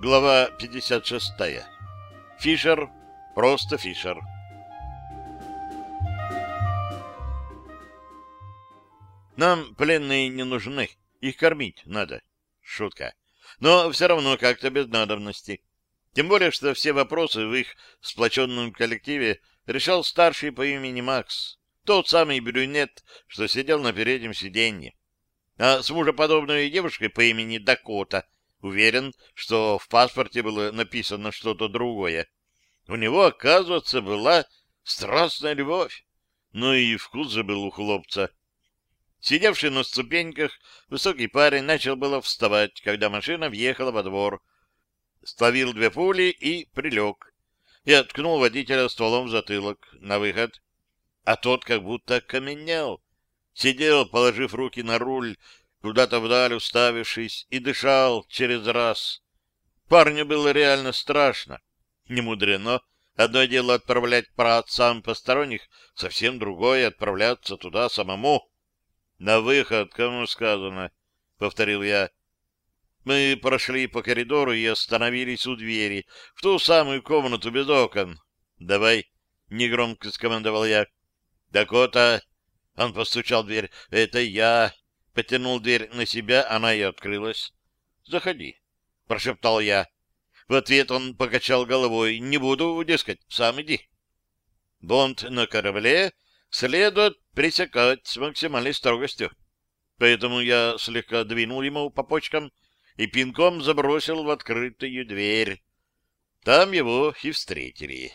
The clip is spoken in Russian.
Глава 56. Фишер. Просто Фишер. Нам пленные не нужны. Их кормить надо. Шутка. Но все равно как-то без надобности. Тем более, что все вопросы в их сплоченном коллективе решал старший по имени Макс. Тот самый брюнет, что сидел на переднем сиденье. А с мужеподобной девушкой по имени Дакота уверен, что в паспорте было написано что-то другое. У него, оказывается, была страстная любовь. Ну и вкус же был у хлопца. Сидевший на ступеньках, высокий парень начал было вставать, когда машина въехала во двор. Словил две пули и прилег. И откнул водителя стволом в затылок на выход. А тот как будто каменел. Сидел, положив руки на руль, куда-то вдаль уставившись, и дышал через раз. Парню было реально страшно. Не мудрено. Одно дело отправлять праотцам посторонних, совсем другое — отправляться туда самому. — На выход, кому сказано, — повторил я. Мы прошли по коридору и остановились у двери, в ту самую комнату без окон. — Давай, — негромко скомандовал я. — Дакота! — он постучал в дверь. — Это я! — потянул дверь на себя, она и открылась. — Заходи, — прошептал я. В ответ он покачал головой. — Не буду, дескать, сам иди. Бонд на корабле следует пресекать с максимальной строгостью. Поэтому я слегка двинул ему по почкам и пинком забросил в открытую дверь. Там его и встретили.